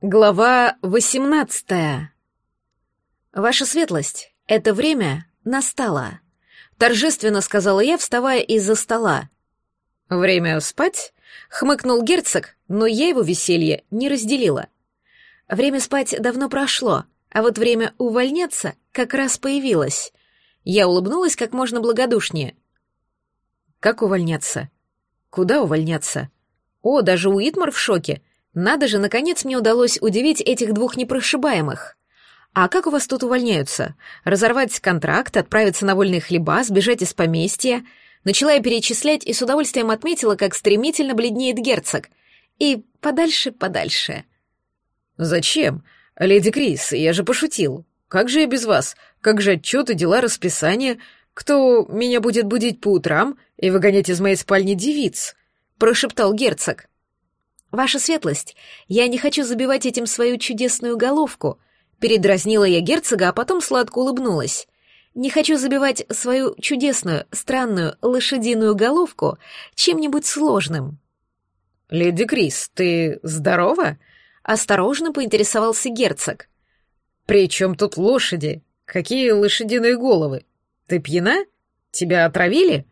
Глава 18. Ваша светлость, это время настало, торжественно сказала я, вставая из-за стола. Время спать? хмыкнул герцог, но я его веселье не разделила. Время спать давно прошло, а вот время увольняться как раз появилось. Я улыбнулась как можно благодушнее. Как увольняться? Куда увольняться? О, даже Уитмар в шоке. Надо же, наконец мне удалось удивить этих двух непрошибаемых. А как у вас тут увольняются? Разорвать контракт, отправиться на вольные хлеба, сбежать из поместья? Начала я перечислять и с удовольствием отметила, как стремительно бледнеет герцог. И подальше, подальше. Зачем? Леди Крис, я же пошутил. Как же я без вас? Как же отчеты, дела, расписание? Кто меня будет будить по утрам и выгонять из моей спальни девиц? Прошептал герцог. «Ваша светлость, я не хочу забивать этим свою чудесную головку», передразнила я герцога, а потом сладко улыбнулась. «Не хочу забивать свою чудесную, странную, лошадиную головку чем-нибудь сложным». «Леди Крис, ты здорова?» Осторожно поинтересовался герцог. «При чем тут лошади? Какие лошадиные головы? Ты пьяна? Тебя отравили?»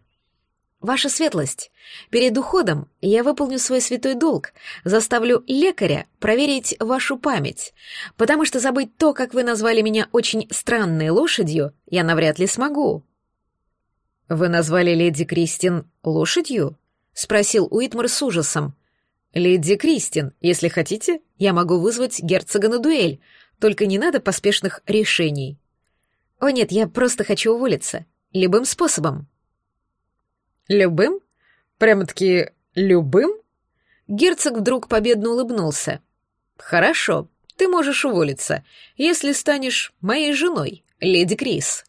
«Ваша светлость, перед уходом я выполню свой святой долг, заставлю лекаря проверить вашу память, потому что забыть то, как вы назвали меня очень странной лошадью, я навряд ли смогу». «Вы назвали леди Кристин лошадью?» — спросил Уитмар с ужасом. «Леди Кристин, если хотите, я могу вызвать герцога на дуэль, только не надо поспешных решений». «О нет, я просто хочу уволиться. Любым способом». «Любым? Прямо-таки любым?» Герцог вдруг победно улыбнулся. «Хорошо, ты можешь уволиться, если станешь моей женой, леди Крис».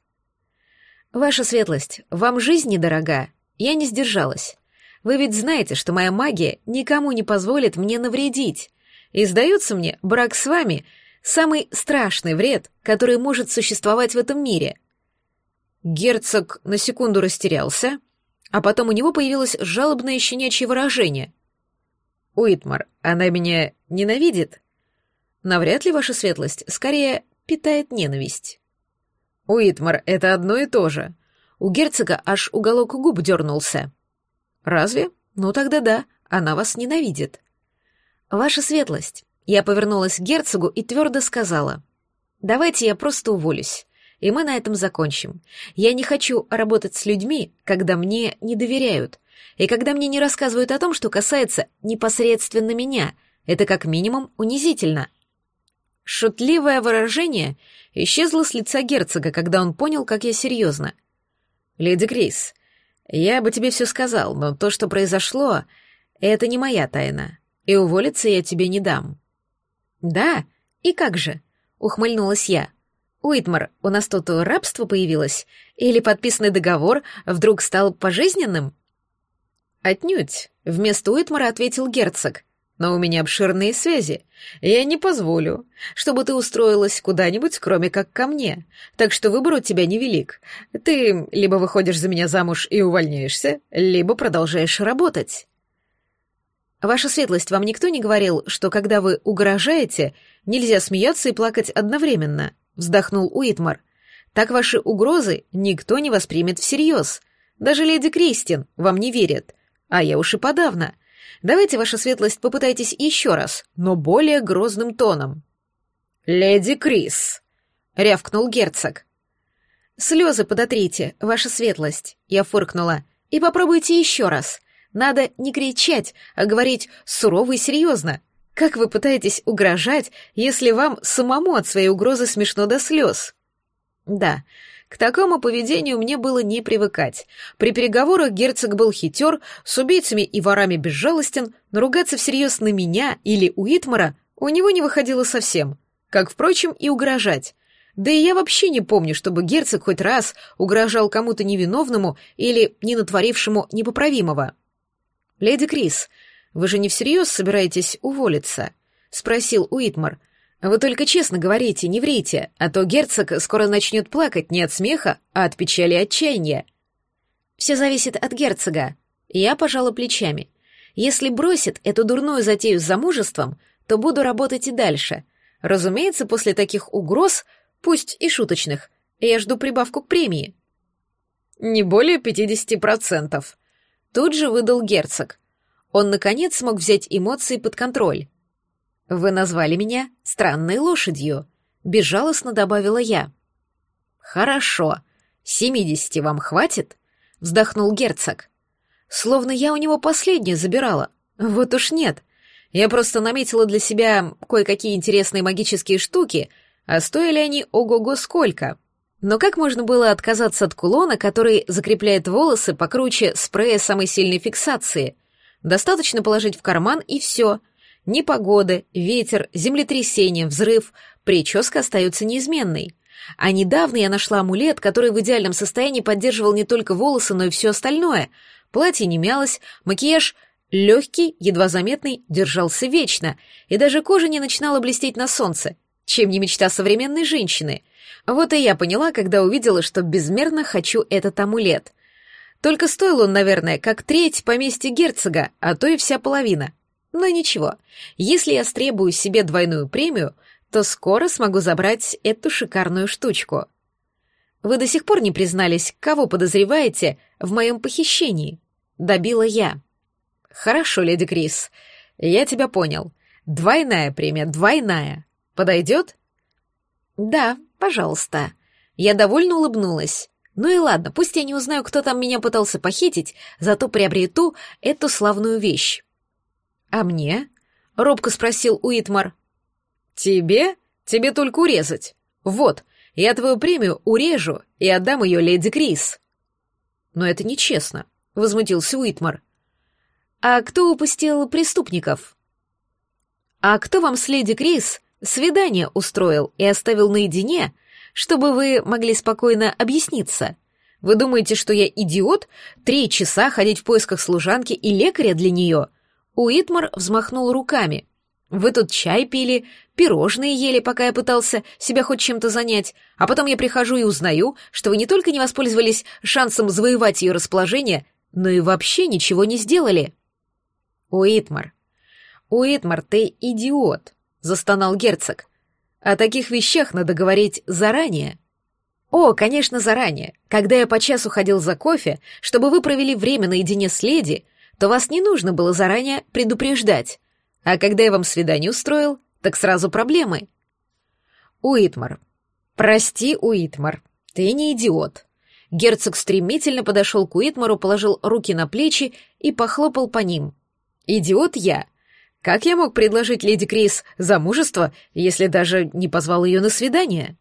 «Ваша светлость, вам жизнь недорога. Я не сдержалась. Вы ведь знаете, что моя магия никому не позволит мне навредить. И, сдается мне, брак с вами — самый страшный вред, который может существовать в этом мире». Герцог на секунду растерялся, а потом у него появилось жалобное щенячье выражение. «Уитмар, она меня ненавидит?» «Навряд ли, ваша светлость, скорее питает ненависть». «Уитмар, это одно и то же». У герцога аж уголок губ дернулся. «Разве? Ну тогда да, она вас ненавидит». «Ваша светлость», я повернулась к герцогу и твердо сказала, «Давайте я просто уволюсь и мы на этом закончим. Я не хочу работать с людьми, когда мне не доверяют, и когда мне не рассказывают о том, что касается непосредственно меня. Это как минимум унизительно. Шутливое выражение исчезло с лица герцога, когда он понял, как я серьезно. «Леди Крис, я бы тебе все сказал, но то, что произошло, это не моя тайна, и уволиться я тебе не дам». «Да? И как же?» — ухмыльнулась я. «Уитмар, у нас тут рабство появилось? Или подписанный договор вдруг стал пожизненным?» «Отнюдь», — вместо Уитмара ответил герцог. «Но у меня обширные связи. Я не позволю, чтобы ты устроилась куда-нибудь, кроме как ко мне. Так что выбор у тебя невелик. Ты либо выходишь за меня замуж и увольняешься, либо продолжаешь работать». «Ваша светлость, вам никто не говорил, что когда вы угрожаете, нельзя смеяться и плакать одновременно?» Вздохнул Уитмар. Так ваши угрозы никто не воспримет всерьез. Даже леди Кристин вам не верит. А я уж и подавно. Давайте, ваша светлость, попытайтесь еще раз, но более грозным тоном. «Леди Крис!» — рявкнул герцог. «Слезы подотрите, ваша светлость», — я фыркнула. «И попробуйте еще раз. Надо не кричать, а говорить сурово и серьезно. Как вы пытаетесь угрожать, если вам самому от своей угрозы смешно до слез? Да, к такому поведению мне было не привыкать. При переговорах герцог был хитер, с убийцами и ворами безжалостен, но ругаться всерьез на меня или Уитмара у него не выходило совсем. Как, впрочем, и угрожать. Да и я вообще не помню, чтобы герцог хоть раз угрожал кому-то невиновному или не натворившему непоправимого. «Леди Крис, вы же не всерьез собираетесь уволиться?» — спросил Уитмар. «Вы только честно говорите, не врите, а то герцог скоро начнет плакать не от смеха, а от печали отчаяния». «Все зависит от герцога». Я пожала плечами. «Если бросит эту дурную затею с замужеством, то буду работать и дальше. Разумеется, после таких угроз, пусть и шуточных, я жду прибавку к премии. Не более пятидесяти процентов. Тут же выдал герцог. Он, наконец, смог взять эмоции под контроль. «Вы назвали меня странной лошадью», — безжалостно добавила я. «Хорошо. Семидесяти вам хватит?» — вздохнул герцог. Словно я у него последнее забирала. Вот уж нет. Я просто наметила для себя кое-какие интересные магические штуки, а стоили они ого-го сколько. Но как можно было отказаться от кулона, который закрепляет волосы покруче спрея самой сильной фиксации? Достаточно положить в карман и все. Ни погоды, ветер, землетрясение, взрыв, прическа остаются неизменной. А недавно я нашла амулет, который в идеальном состоянии поддерживал не только волосы, но и все остальное. Платье не мялось, макияж легкий, едва заметный, держался вечно, и даже кожа не начинала блестеть на солнце. Чем не мечта современной женщины? Вот и я поняла, когда увидела, что безмерно хочу этот амулет. Только стоил он, наверное, как треть поместья герцога, а то и вся половина. Но ничего, если я стребую себе двойную премию, то скоро смогу забрать эту шикарную штучку. Вы до сих пор не признались, кого подозреваете в моем похищении? Добила я. Хорошо, леди Крис, я тебя понял. Двойная премия, двойная. Подойдет? Да, пожалуйста. Я довольно улыбнулась. Ну и ладно, пусть я не узнаю, кто там меня пытался похитить, зато приобрету эту славную вещь. А мне? Робко спросил Уитмар. Тебе? Тебе только урезать. Вот, я твою премию урежу и отдам ее леди Крис. Но это нечестно, возмутился Уитмар. А кто упустил преступников? А кто вам с леди Крис свидание устроил и оставил наедине, чтобы вы могли спокойно объясниться? Вы думаете, что я идиот? Три часа ходить в поисках служанки и лекаря для нее? Уитмар взмахнул руками. Вы тут чай пили, пирожные ели, пока я пытался себя хоть чем-то занять, а потом я прихожу и узнаю, что вы не только не воспользовались шансом завоевать ее расположение, но и вообще ничего не сделали. Уитмар. Уитмар, ты идиот, застонал герцог. О таких вещах надо говорить заранее. О, конечно, заранее. Когда я по часу ходил за кофе, чтобы вы провели время наедине с леди, то вас не нужно было заранее предупреждать. А когда я вам свидание устроил, так сразу проблемы. Уитмар. Прости, Уитмар, ты не идиот. Герцог стремительно подошел к Уитмару, положил руки на плечи и похлопал по ним. Идиот я. Как я мог предложить леди Крис замужество, если даже не позвал ее на свидание?